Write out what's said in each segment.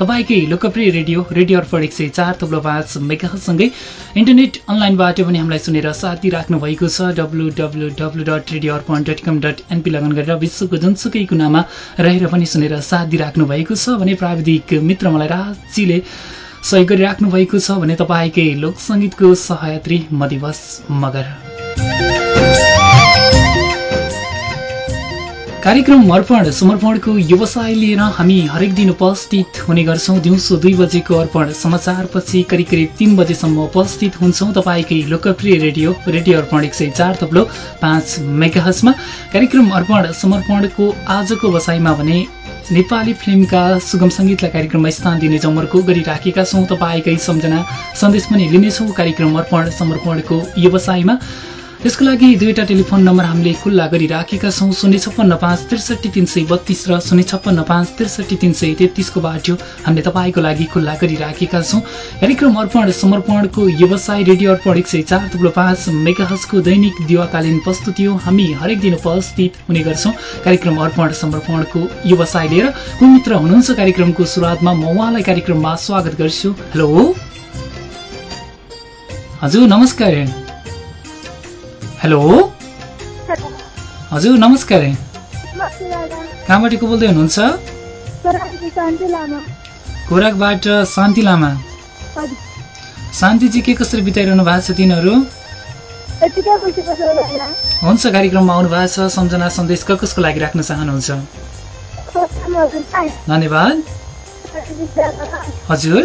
तपाईँकै लोकप्रिय radio radio अर्पण एक सय चार थुप्रो पाँच मेगासँगै इन्टरनेट अनलाइनबाट पनि हामीलाई सुनेर साथ दिइराख्नु भएको छ W W W dot radio Arpan dot com dot NP log on गरेर विश्वको जुनसुकै कुनामा रहेर पनि सुनेर साथ दिइराख्नु भएको छ भने प्राविधिक मित्र मलाई राजीले सहयोग गरिराख्नु भएको छ भने तपाईँकै लोकसङ्गीतको सहयात्री मदिवस मगर। कार्यक्रम अर्पण समर्पणको व्यवसाय लिएर हामी हरेक दिन उपस्थित हुने गर्छौँ। दिउँसो दुई बजेको अर्पण समाचारपछि करिब करिब तिन बजेसम्म उपस्थित हुन्छौँ। तपाईँकै लोकप्रिय रेडियो रेडियो अर्पण एक सय चार थप्लो पाँच मेगाहजमा कार्यक्रम अर्पण समर्पणको आजको बसाइमा भने नेपाली फिल्मका सुगम सङ्गीतलाई कार्यक्रममा स्थान दिने जमर्को गरिराखेका छौँ। तपाईँकै सम्झना सन्देश पनि लिनेछौँ। कार्यक्रम अर्पण समर्पणको व्यवसायमा। त्यसको लागि दुईवटा टेलिफोन नम्बर हामीले खुल्ला गरिराखेका छौँ शून्य छप्पन्न पाँच त्रिसठी तिन सय बत्तिस र शून्य छप्पन्न पाँच त्रिसठी तिन सय तेत्तिसको बाटो हामीले तपाईँको लागि खुल्ला गरिराखेका छौँ। कार्यक्रम अर्पण समर्पणको व्यवसाय रेडियो अर्पण एक सय चार थुप्रो पाँच मेगाहजको दैनिक दिवाकालीन प्रस्तुति हो। हामी हरेक दिन उपस्थित हुने गर्छौँ। कार्यक्रम अर्पण समर्पणको व्यवसाय लिएर कुन मित्र हुनुहुन्छ कार्यक्रमको सुरुवातमा म उहाँलाई कार्यक्रममा स्वागत गर्छु। हेलो। हजुर नमस्कार। हेलो। हजुर नमस्कार। कहाँबाट को बोल्दै हुनुहुन्छ? खोराकबाट शान्ति लामा। शान्तिजी के कसरी बिताइरहनु भएको छ तिनीहरू? हुन्छ कार्यक्रममा आउनु भएको छ। सम्झना सन्देश क कसको लागि राख्न चाहनुहुन्छ? धन्यवाद। हजुर।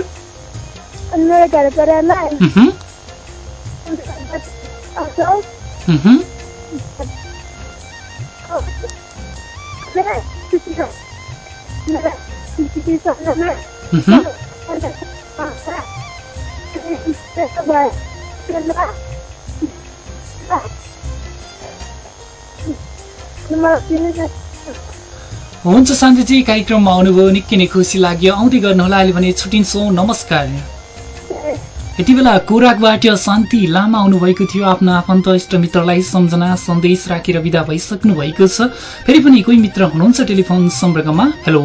हुन्छ शान्तिजी कार्यक्रममा आउनुभयो निकै नै खुसी लाग्यो। आउँदै गर्नुहोला अहिले भने छुट्टिन्छौँ। नमस्कार। यति बेला कोराकबाट शान्ति लामा आउनुभएको थियो। आफ्नो आफन्त इष्टमित्रलाई सम्झना सन्देश राखेर विदा भइसक्नु भएको छ। फेरि पनि कोही मित्र हुनुहुन्छ टेलिफोन सम्पर्कमा? हेलो?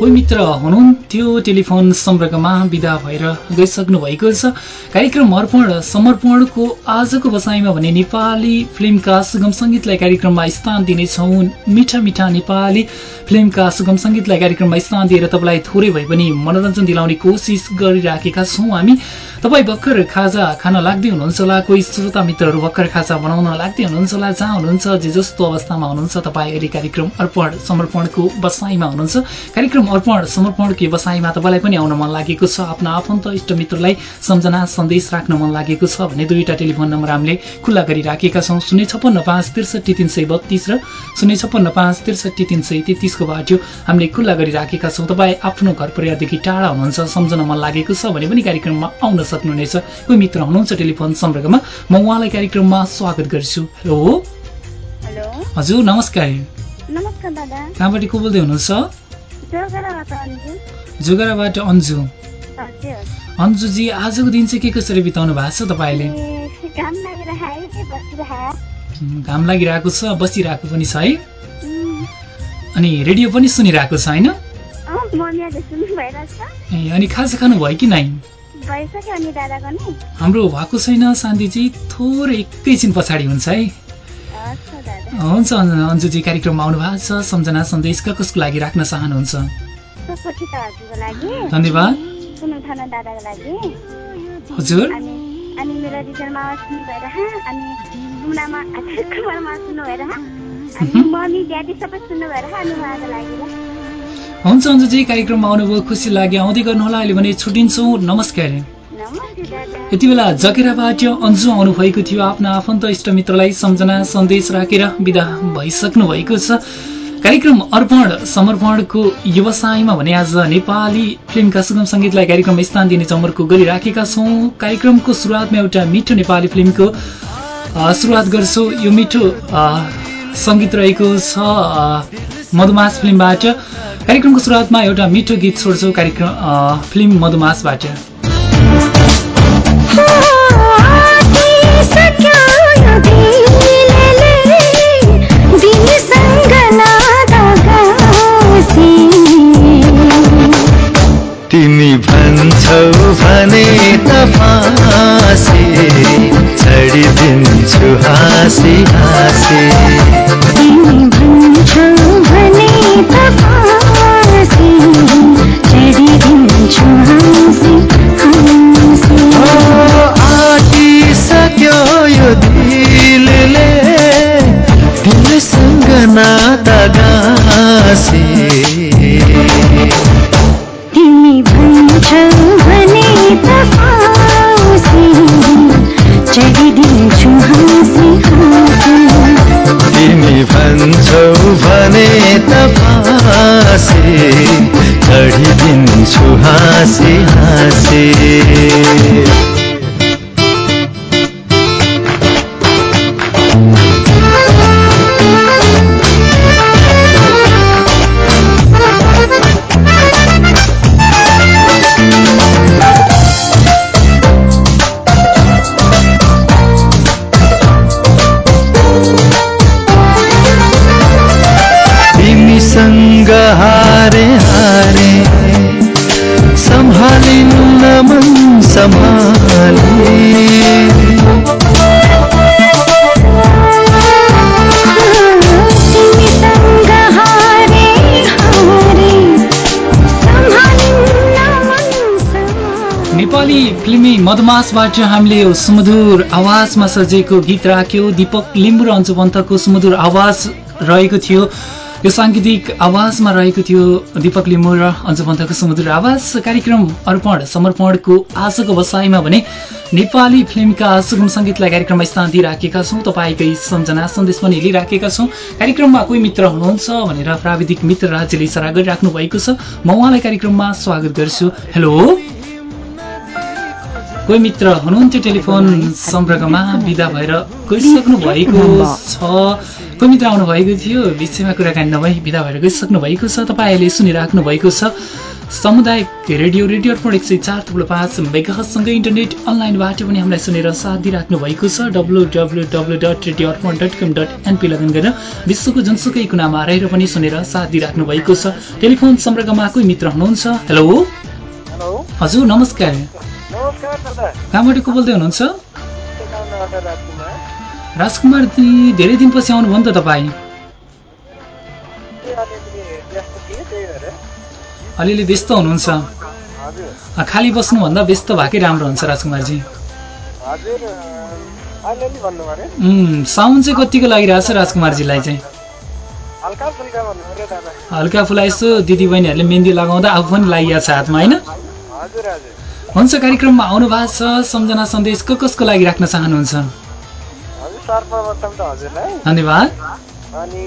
कोही मित्र हुनुहुन्थ्यो टेलिफोन सम्पर्कमा विदा भएर गइसक्नु भएको छ। कार्यक्रम अर्पण समर्पणको आजको बसाइमा भने नेपाली फिल्मका सुगम सङ्गीतलाई कार्यक्रममा स्थान दिनेछौँ। मिठा मिठा नेपाली फिल्मका सुगम सङ्गीतलाई कार्यक्रममा स्थान दिएर तपाईँलाई थोरै भए पनि मनोरञ्जन दिलाउने कोसिस गरिराखेका छौँ हामी। तपाईँ भर्खर खाजा खान लाग्दै हुनुहुन्छ होला कोही श्रोता मित्रहरू भर्खर खाजा बनाउन लाग्दै हुनुहुन्छ होला जहाँ हुनुहुन्छ जे जस्तो अवस्थामा हुनुहुन्छ तपाईँ अहिले कार्यक्रम अर्पण समर्पणको बसाइमा हुनुहुन्छ। कार्यक्रम अर्पण समर्पणको बसाइमा तपाईँलाई पनि आउन मन लागेको छ। आफ्नो आफन्त इष्टमित्रलाई सम्झना सन्देश राख्न मन लागेको छ भने दुईवटा टेलिफोन नम्बर हामीले खुल्ला गरिराखेका छौँ। शून्य छप्पन्न पाँच त्रिसठी तिन सय बत्तिस र शून्य छप्पन्न पाँच त्रिसठी तिन सय तेत्तिसको बाटो हामीले खुल्ला गरिराखेका छौँ। तपाईँ आफ्नो घर परिवारदेखि टाढा हुनुहुन्छ सम्झन मन लागेको छ भने पनि कार्यक्रममा आउन सक्नुहुनेछ। कोही मित्र हुनुहुन्छ टेलिफोन सम्पर्कमा म उहाँलाई कार्यक्रममा स्वागत गर्छु। हेलो? हजुर नमस्कार। कहाँबाट को बोल्दै हुनुहुन्छ? जोगराबाट अन्जु। अन्जुजी आजको दिन चाहिँ के कसरी बिताउनु भएको छ तपाईँले? घाम लागिरहेको छ बसिरहेको पनि छ है। अनि रेडियो पनि सुनिरहेको छ होइन? ए अनि खाजा खानु भयो कि नै। हाम्रो भएको छैन शान्तिजी थोरै एकैछिन पछाडि हुन्छ है। हुन्छ अन्जुजी कार्यक्रममा आउनु भएको छ। सम्झना सन्देश कसको लागि राख्न चाहनुहुन्छ? धन्यवाद। हजुर। अनि मेरो रिजल्टमा सुन्नु भएर अनि मुनामा कुमारमा सुन्नु भएर अनि मम्मी ड्याडी सबै सुन्नु भएर अनि उहाँको लागि। हुन्छ अन्जुजी कार्यक्रममा आउनुभयो। खुसी लाग्यो। आउँदै गर्नुहोला। अहिले भने छुट्टिन्छौँ। नमस्कार। यति बेला जकेराबाट अन्जु आउनुभएको थियो आफ्नो आफन्त इष्टमित्रलाई सम्झना सन्देश राखेर विदा भइसक्नु भएको छ। कार्यक्रम अर्पण समर्पणको व्यवसायमा भने आज नेपाली फिल्मका सुगम सङ्गीतलाई कार्यक्रममा स्थान दिने चमरको गरिराखेका छौँ। कार्यक्रमको सुरुवातमा एउटा मिठो नेपाली फिल्मको सुरुवात गर्छौँ। यो मिठो सङ्गीत रहेको छ मधुमास फिल्मबाट। कार्यक्रमको सुरुवातमा एउटा मिठो गीत छोड्छौँ। कार्यक्रम फिल्म मधुमासबाट। सका दिल तिमी भन्छौ भने त चढिदिन्छु हाँसी तिमी भन्छौ भने त फाँसी चढिदिन्छु हाँसी हाँसी। मधमासबाट हामीले यो सुमधुर आवाजमा सजिएको गीत राख्यो। दीपक लिम्बु र अन्जु सुमधुर आवाज रहेको थियो। यो साङ्गीतिक आवाजमा रहेको थियो दीपक लिम्बु र अन्जु पन्थको सुमधुर आवाज। कार्यक्रम अर्पण समर्पणको आजको बसाइमा भने नेपाली फिल्मका सुगम सङ्गीतलाई कार्यक्रममा स्थान दिइराखेका छौँ। तपाईँकै सम्झना सन्देश पनि लिइराखेका छौँ। कार्यक्रममा कोही मित्र हुनुहुन्छ भनेर प्राविधिक मित्र राज्यले इसारा गरिराख्नु भएको छ। म उहाँलाई कार्यक्रममा स्वागत गर्छु। हेलो! कोही मित्र हुनुहुन्थ्यो टेलिफोन सम्पर्कमा? विदा भएर गइसक्नु भएको छ। कोही मित्र आउनु भएको थियो? विषयमा कुराकानी नभई विदा भएर गइसक्नु भएको छ। तपाईँ अहिले सुनिराख्नु भएको छ। सामुदायिक रेडियो रेडियो अर्पण एक सय चार थुप्रो पाँच मेगासँगै इन्टरनेट अनलाइनबाट पनि हामीलाई सुनेर साथ दिइराख्नु भएको छ। W W W dot radio Arpan dot com dot NP log on गरेर विश्वको जुनसुकै कुनामा रहेर पनि सुनेर साथ दिइराख्नु भएको छ। टेलिफोन सम्पर्कमा कोही मित्र हुनुहुन्छ? हेलो? हेलो? हजुर नमस्कार। कहाँबाट को बोल्दै हुनुहुन्छ? राजकुमार धेरै दिनपछि आउनुभयो नि त तपाईँ। अलिअलि व्यस्त हुनुहुन्छ। खाली बस्नुभन्दा व्यस्त भएकै राम्रो हुन्छ राजकुमारजी। साउन्ड चाहिँ कतिको लागिरहेको छ राजकुमारजीलाई चाहिँ? हल्का फुला यसो दिदीबहिनीहरूले मेहन्दी लगाउँदा आफू पनि लागिरहेको छ हातमा होइन? हुन्छ कार्यक्रममा आउनु भएको छ सम्झना सन्देश को कसको लागि राख्न चाहनुहुन्छ? धन्यवाद। अनि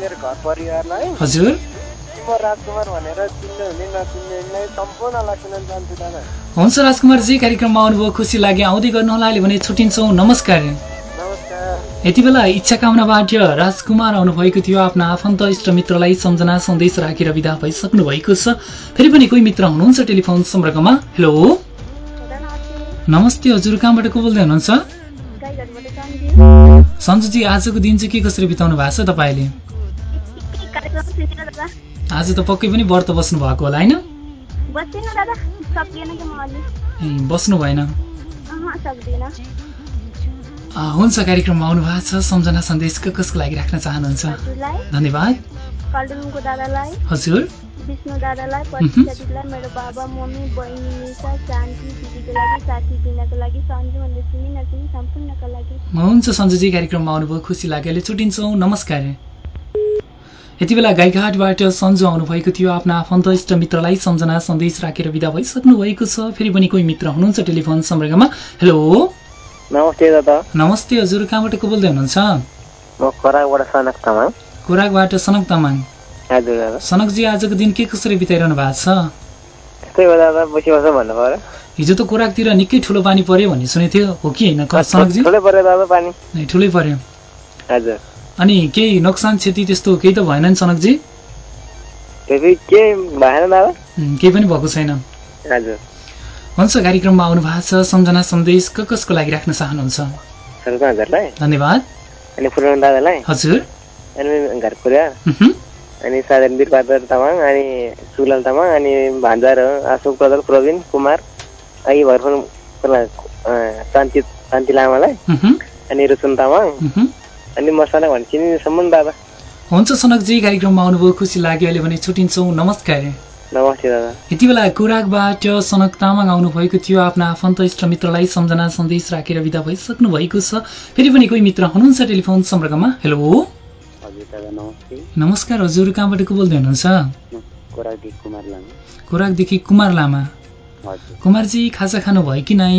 मेरो घर परिवारलाई हजुर। दादा। हुन्छ राजकुमारजी कार्यक्रममा आउनुभयो खुसी लाग्यो आउँदै गर्नुहोला अहिले भने छुट्टिन्छौँ। नमस्कार। यति बेला इच्छा कामनाबाट राजकुमार आउनुभएको थियो। आफ्ना आफन्त इष्ट मित्रलाई सम्झना सन्देश राखेर विदा भइसक्नु भएको छ। फेरि पनि कोही मित्र हुनुहुन्छ टेलिफोन सम्पर्कमा? हेलो नमस्ते हजुर कहाँबाट को बोल्दै हुनुहुन्छ? सन्जुजी आजको दिन चाहिँ के कसरी बिताउनु भएको छ तपाईँले? आज त पक्कै पनि व्रत बस्नु भएको होला होइन? बस्नु भएन। हुन्छ कार्यक्रममा आउनु भएको छ। सम्झना सन्देश कसको लागि राख्न चाहनुहुन्छ? धन्यवाद। हजुर। विष्णु दादालाई मेरो बाबा मम्मी बहिनी शान्ति दिदीको लागि साथी दिनको लागि सन्जु भनेर चिनी नचिनी सम्पूर्णको लागि। हुन्छ सञ्जयजी कार्यक्रममा आउनुभयो। खुसी लाग्यो। अहिले छुट्टिन्छौँ। नमस्कार। यति बेला गाईघाटबाट सन्जु आउनुभएको थियो। आफ्ना आफन्त इष्ट मित्रलाई सम्झना सन्देश राखेर विदा भइसक्नु भएको छ। फेरि पनि कोही मित्र हुनुहुन्छ टेलिफोन सम्पर्कमा। हेलो। नमस्ते दादा। नमस्ते हजुर कहाँबाट को बोल्दै हुनुहुन्छ? म खराकबाट सनक तामाङ। खोराकबाट सनक तामाङ। हजुर सनकजी आजको दिन के कसरी बिताइरहनु भएको छ? त्यस्तै हो दादा बसी बस्छ भन्नु पऱ्यो हिजो त खोराकतिर निकै ठुलो पानी पर्यो भन्ने सुनेको थियो। हो कि होइन सनकजी? ठुलै पऱ्यो दादा पानी। ठुलै पर्यो। हजुर। अनि केही नोक्सान क्षति त्यस्तो केही त भएन नि सनकजी? त्यसै के भएन दादा। केही पनि भएको छैन। हजुर। हुन्छ कार्यक्रममा आउनु भएको छ सम्झना सन्देश क कसको लागि राख्न चाहनुहुन्छ? धन्यवाद। अनि फुलमान दादालाई। हजुर। अनि मेरो घर परिवार उहुँ, अनि साधन वीरबहादुर तामाङ अनि सुलाल तामाङ अनि भान्जाहरू अशोक प्रधान प्रवीण कुमार अनि भर्खर शान्ति शान्ति लामालाई। अनि रोशन तामाङ। अनि मसाला भने चिनिसम्म दादा। हुन्छ सनकजी कार्यक्रममा आउनुभयो खुसी लाग्यो अहिले भने छुट्टिन्छौँ। नमस्कार। यति बेला कुराकबाट सनक तामाङ आउनुभएको थियो आफ्ना आफन्त इष्ट मित्रलाई सम्झना सन्देश राखेर विदा भइसक्नु भएको छ। फेरि पनि कोही मित्र हुनुहुन्छ टेलिफोन सम्पर्कमा? हेलो नमस्कार हजुर। कहाँबाट को बोल्दै हुनुहुन्छ? कोरादी कुमार लामा। कुमारजी खाजा खानुभयो कि नै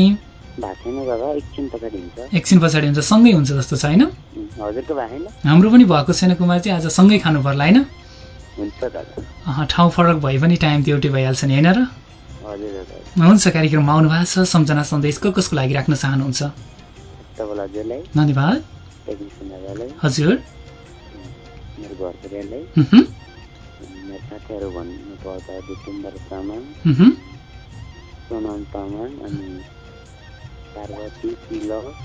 एकछिन पछाडि हुन्छ। सँगै हुन्छ जस्तो छ होइन? हाम्रो पनि भएको छैन कुमारजी आज सँगै खानु पर्ला होइन? हुन्छ दादा। अहँ, ठाउँ फरक भए पनि टाइम त एउटै भइहाल्छ नि होइन र? हुन्छ कार्यक्रममा आउनु भएको छ सम्झना सन्देश को कसको लागि राख्न चाहनुहुन्छ? धन्यवाद। हजुर। साथीहरू भन्नु पर्दा तामाङ सोनम तामाङ अनि पार्वती तिलक।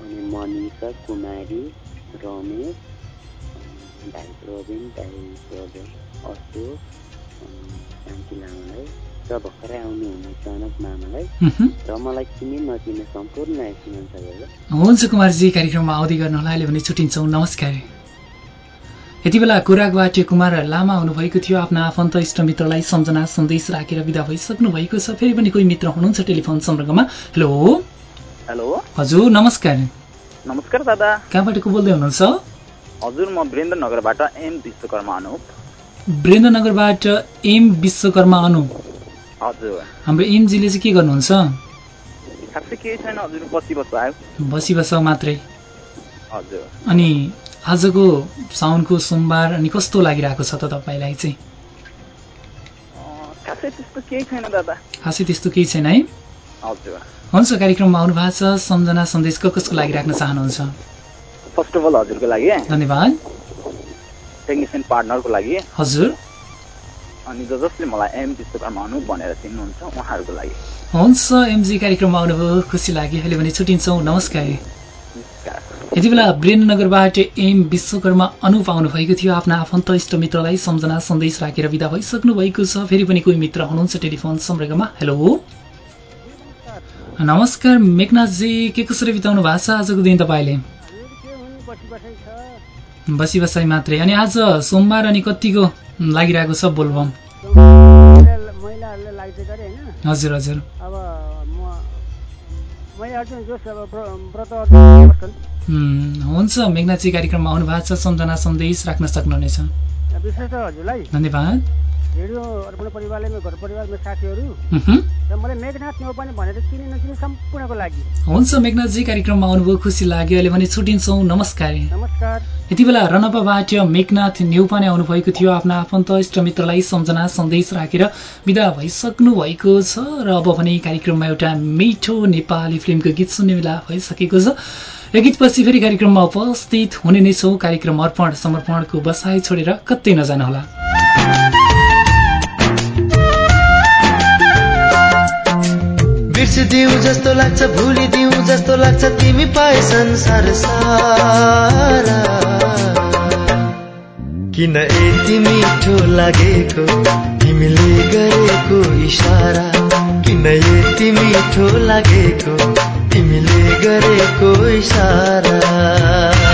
अनि मनिषा कुमारी रमेश भाइ प्रवीण भाइ प्रवीण अशोक अनि शान्ति लामालाई र भर्खरै आउनुहुने चनक मामालाई। र मलाई चिने नचिने सम्पूर्ण हुन्छ कुमारजी कार्यक्रममा आउँदै गर्नुहोला अहिले भने छुट्टिन्छौँ नमस्कार यति बेला कुराकबाट कुमार लामा आउनुभएको थियो आफ्ना आफन्त इष्ट मित्रलाई सम्झना सन्देश राखेर विदा भइसक्नु भएको छ फेरि पनि कोही मित्र हुनुहुन्छ टेलिफोन सम्पर्कमा हेलो हेलो हजुर नमस्कार नमस्कार दादा कहाँबाट को बोल्दै हुनुहुन्छ हजुर म वीरेन्द्रनगरबाट एम विश्वकर्मा अनुप वीरेन्द्रनगरबाट एम विश्वकर्मा अनु। हजुर। हाम्रो एमजीले चाहिँ के गर्नुहुन्छ? बसी बस्छ आयो। बसी बस मात्रै। हजुर। अनि आजको साउनको सोमबार अनि कस्तो लागिरहेको छ त तपाईँलाई चाहिँ? खासै त्यस्तो केही छैन है? हुन्छ कार्यक्रममा आउनु भएको छ सम्झना सन्देश कसको लागि राख्न चाहनुहुन्छ? फर्स्ट अफ अल हजुरको लागि। धन्यवाद। टेक्निसियन पार्टनरको लागि। हजुर। अनि ज जसले मलाई एम विश्वकर्मा अनुप भनेर चिन्नुहुन्छ उहाँहरूको लागि। हुन्छ एमजी कार्यक्रममा आउनुभयो खुसी लाग्यो। अहिले भने छुट्टिन्छौँ नमस्कार। नमस्कार। यति बेला वीरेन्द्रनगरबाट एम विश्वकर्मा अनुप आउनुभएको थियो। आफ्ना आफन्त इष्ट मित्रलाई सम्झना सन्देश राखेर विदा भइसक्नु भएको छ। फेरि पनि कोही मित्र हुनुहुन्छ टेलिफोन सम्पर्कमा हेलो। नमस्कार मेघनाथजी। के कसरी बिताउनु भएको छ आजको दिन तपाईँले? बसी बसाइ मात्रै। अनि आज सोमबार अनि कतिको लागिरहेको छ बोलबम? हजुर हजुर। हुन्छ। मेघनाथजी कार्यक्रममा आउनु भएको छ। सम्झना सन्देश राख्न सक्नुहुनेछ। विशेष त हजुरलाई। धन्यवाद। रेडियो अर्पण परिवारले मेरो घर परिवार मेरो साथीहरू। र मलाई मेघनाथ न्यौपाने भनेर चिने नचिने सम्पूर्णको लागि। हुन्छ मेघनाथजी कार्यक्रममा आउनुभयो खुसी लाग्यो। अहिले भने छुट्टिन्छौँ। नमस्कार। नमस्कार। यति बेला रनपाबाट मेघनाथ नेउपाने आउनुभएको थियो। आफ्ना आफन्त इष्ट मित्रलाई सम्झना सन्देश राखेर विदा भइसक्नु भएको छ। र अब भने कार्यक्रममा एउटा मिठो नेपाली फिल्मको गीत सुन्ने बेला भइसकेको छ। यो गीतपछि फेरि कार्यक्रममा उपस्थित हुने नै छौँ। कार्यक्रम अर्पण समर्पणको बसाइ छोडेर कतै नजानुहोला। बिर्सिदिउ जस्तो लाग्छ भुलिदिउ जस्तो लाग्छ तिमी पाए संसार सारा। किन यति मिठो लागेको तिमीले गरेको इसारा किन यति मिठो लागेको तिमीले गरेको इसारा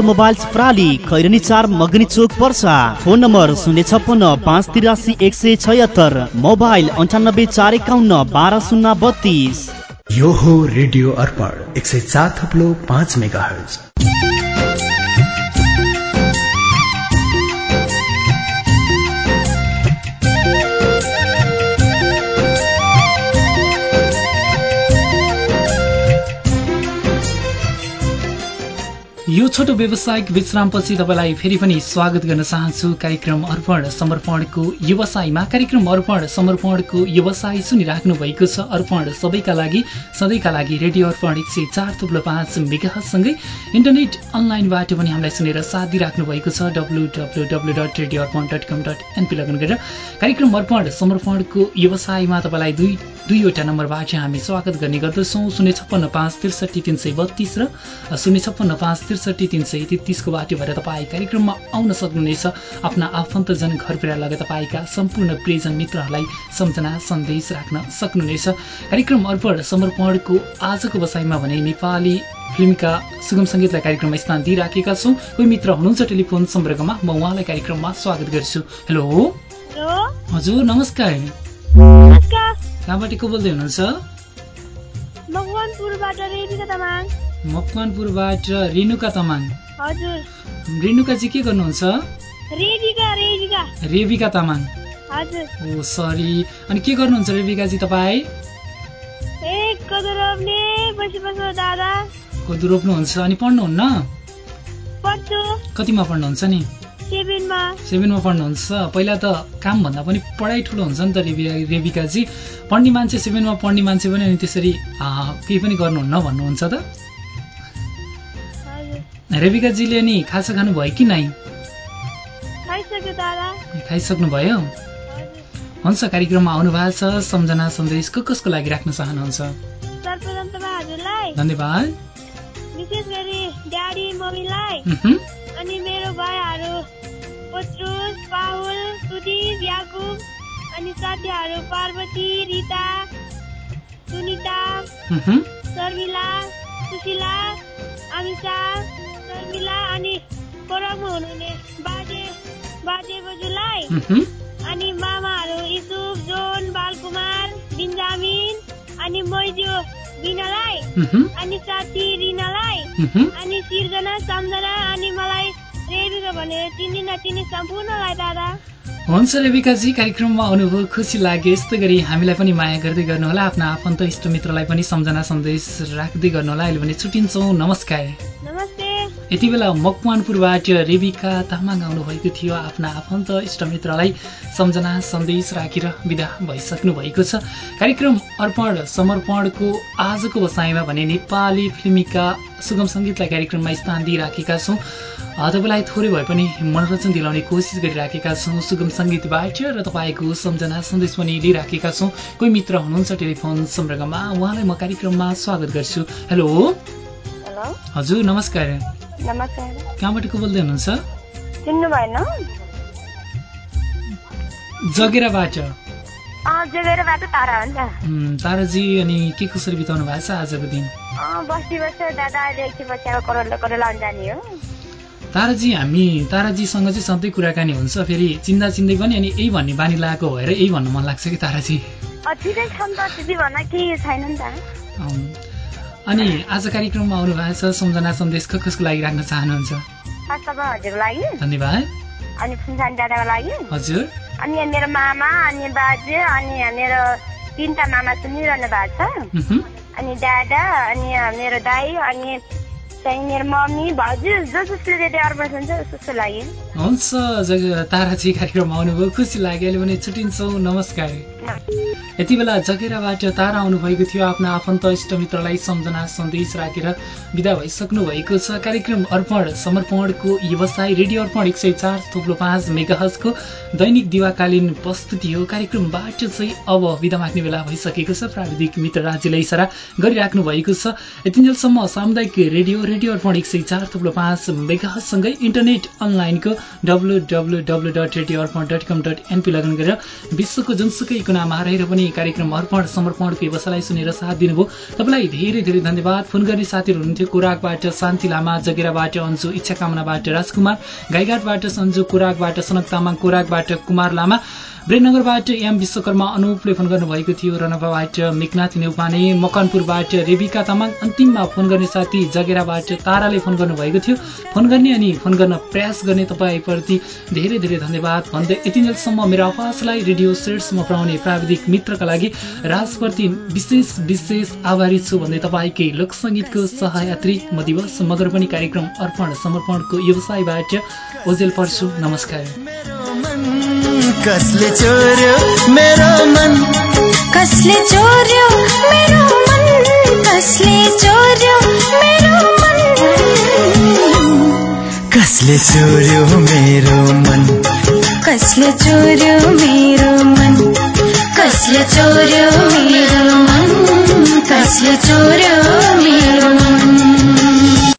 अटोमोबाइल्स प्राली खैरनी चार मगनी चोक पर्सा। फोन नम्बर शून्य छप्पन्न पाँच तिरासी एक सय छयत्तर। मोबाइल अन्ठानब्बे चार एकाउन्न बाह्र शून्य बत्तिस। यो हो रेडियो अर्पण एक सय चार थप्लो पाँच मेगा हर्ज यो छोटो व्यावसायिक विश्रामपछि तपाईँलाई फेरि पनि स्वागत गर्न चाहन्छु। कार्यक्रम अर्पण समर्पणको व्यवसायमा कार्यक्रम अर्पण समर्पणको व्यवसाय सुनिराख्नु भएको छ। अर्पण सबैका लागि सधैँका लागि रेडियो अर्पण एक सय चार थुप्रो पाँच मेगासँगै इन्टरनेट अनलाइनबाट पनि हामीलाई सुनेर साथ दिइराख्नु भएको छ। W W W dot radio Arpan dot com dot NP लगन गरेर। कार्यक्रम अर्पण समर्पणको व्यवसायमा तपाईँलाई दुई दुईवटा नम्बरबाट हामी स्वागत गर्ने गर्दछौँ। शून्य छप्पन्न पाँच त्रिसठी तिन सय बत्तिस र शून्य छप्पन्न पाँच त्रिसठी तिन सय तेत्तिसको बाटो भएर तपाईँ कार्यक्रममा आउन सक्नुहुनेछ। आफ्ना आफन्तजन घर पुरा लगाएर तपाईँका सम्पूर्ण प्रियजन मित्रहरूलाई सम्झना सन्देश राख्न सक्नुहुनेछ। कार्यक्रम अर्पण समर्पणको आजको बसाइमा भने नेपाली फिल्मका सुगम सङ्गीतलाई कार्यक्रममा स्थान दिइराखेका छौँ। कोही मित्र हुनुहुन्छ टेलिफोन सम्पर्कमा? म उहाँलाई कार्यक्रममा स्वागत गर्छु। हेलो? हजुर नमस्कार। कहाँबाट को बोल्दै हुनुहुन्छ? मकवानपुरबाट रेणुका तामाङ। हजुर। रेणुका चाहिँ के गर्नुहुन्छ? तामाङ। Oh sorry. अनि के गर्नुहुन्छ तपाईँ? कोदो रोप्नुहुन्छ अनि पढ्नुहुन्न? कतिमा पढ्नुहुन्छ नि? सेभेनमा। पढ्नुहुन्छ। पहिला त कामभन्दा पनि पढाइ ठुलो हुन्छ नि त रेबिका रेबिकाजी पढ्ने मान्छे सेभेनमा पढ्ने मान्छे पनि अनि त्यसरी केही पनि गर्नुहुन्न भन्नुहुन्छ त? रेबिकाजीले नि खाजा खानुभयो कि नै खाइसक्यो दादा। खाइसक्नु भयो? हुन्छ कार्यक्रममा आउनु भएको छ। सम्झना सन्देश को कसको लागि राख्न चाहनुहुन्छ? धन्यवाद। विशेष गरी ड्याडी मम्मीलाई। अनि मेरो भाइहरू। पत्रुस पाहुल सुदीप याकुब अनि साथीहरू पार्वती रिता सुनिता शर्मिला सुशीला अमिषा शर्मिला अनि कोरममा हुनुहुने बाजे बाजे बजूलाई अनि मामाहरू युसुफ जोन बालकुमार बिन्जामिन अनि मैजो बिनालाई अनि साथी रिनालाई अनि सिर्जना सम्झना अनि मलाई चिन्ने नचिन्ने सम्पूर्णलाई दादा। हुन्छ रेबिकाजी कार्यक्रममा आउनुभयो खुसी लाग्यो। यस्तै गरी हामीलाई पनि माया गर्दै गर्नुहोला आफ्ना आफन्त इष्टमित्रलाई पनि सम्झना सन्देश राख्दै गर्नुहोला। अहिले भने छुट्टिन्छौँ। नमस्कार। यति बेला मकवानपुरबाट रेबिका तामाङ आउनुभएको थियो। आफ्ना आफन्त इष्टमित्रलाई सम्झना सन्देश राखेर विदा भइसक्नु भएको छ। कार्यक्रम अर्पण समर्पणको आजको बसाइमा भने नेपाली फिल्मीका सुगम सङ्गीतलाई कार्यक्रममा स्थान दिइराखेका छौँ। तपाईँलाई थोरै भए पनि मनोरञ्जन दिलाउने कोसिस गरिराखेका छौँ। सुगम सङ्गीतबाट र तपाईँको सम्झना सन्देश पनि लिइराखेका छौँ। कोही मित्र हुनुहुन्छ टेलिफोन सम्पर्कमा उहाँलाई म कार्यक्रममा स्वागत गर्छु। हेलो। हजुर नमस्कार। नमस्कार कहाँबाट को बोल्दै हुनुहुन्छ? चिन्नु भएन। जगेराबाट। जगेराबाट तारा हो नि त। ताराजी अनि के कसरी बिताउनु भएको छ आजको दिन? बस्ती बस्छ दादा अहिले जाने हो। ताराजी हामी ताराजीसँग चाहिँ सधैँ कुराकानी हुन्छ फेरि चिन्दा चिन्दै पनि अनि यही भन्ने बानी लगाएको भएर यही भन्नु मन लाग्छ कि ताराजी? ठिकै छ नि त त्यति भन्न केही छैन नि त। अनि आज कार्यक्रममा आउनु भएको छ सम्झना सन्देश कसको लागि राख्न चाहनुहुन्छ। धन्यवाद। अनि फुन्सानी दादाको लागि। हजुर। अनि मेरो मामा अनि बाजे अनि मेरो तिनवटा मामा सुनिरहनु भएको छ। अनि दादा अनि मेरो दाई अनि चाहिँ मेरो मम्मी भाउजू जो जसले रेडियो अर्पण सुन्छ उसको लागि। हुन्छ ताराजी कार्यक्रममा आउनुभयो। खुसी लाग्यो। अहिले भने छुट्टिन्छौँ। नमस्कार। यति बेला जगेराबाट तारा आउनुभएको थियो आफ्ना आफन्त इष्टमित्रलाई सम्झना सन्देश राखेर विदा भइसक्नु भएको छ। कार्यक्रम अर्पण समर्पणको व्यवसाय रेडियो अर्पण एक सय चार थोप्लो पाँच मेगाहजको दैनिक दिवाकालीन प्रस्तुति हो। कार्यक्रमबाट चाहिँ अब विदा माग्ने बेला भइसकेको छ। प्राविधिक मित्र राज्यले इसारा गरिराख्नु भएको छ। यतिन्जेलसम्म सामुदायिक रेडियो रेडियो अर्पण एक सय चार थोप्लो पाँच मेगाहजसँगै इन्टरनेट अनलाइनको W W W dot radio Arpan dot com dot NP लगन गरेर विश्वको जुनसुकै कुनामा रहेर पनि कार्यक्रम अर्पण समर्पणको व्यवसायलाई सुनेर साथ दिनुभयो। तपाईँलाई धेरै धेरै धन्यवाद। फोन गर्ने साथीहरू हुनुहुन्थ्यो कोराकबाट शान्ति लामा जगेराबाट अन्जु इच्छा कामनाबाट राजकुमार गाईघाटबाट सन्जु कोराकबाट सनक तामाङ कोराकबाट कुमार लामा। ब्रेनगरबाट एम विश्वकर्मा अनुपले फोन गर्नुभएको थियो रनपाबाट मेघनाथ नेउपाने मकनपुरबाट रेबिका तामाङ अन्तिममा फोन गर्ने साथी जगेराबाट ताराले फोन गर्नुभएको थियो। फोन गर्ने अनि फोन गर्न प्रयास गर्ने तपाईँप्रति धेरै धेरै धन्यवाद। भन्दै यतिन्जेलसम्म मेरो आवाजलाई रेडियो सेट्समा पुऱ्याउने प्राविधिक मित्रका लागि राजप्रति विशेष विशेष आभारी छु भन्दै तपाईँकै लोकसङ्गीतको सहयात्री म दिवस मगर पनि कार्यक्रम अर्पण समर्पणको व्यवसायबाट ओजेल पर्छु। नमस्कार। कसले चोर्यो? मेरो मन कसले चोर्यो? मेरो मन कसले चोर्यो? मेरो मन कसले चोर्यो मेरो मन? कसले चोर्यो मेरो मन? कसले चोर्यो मेरो मन? कसले चोर्यो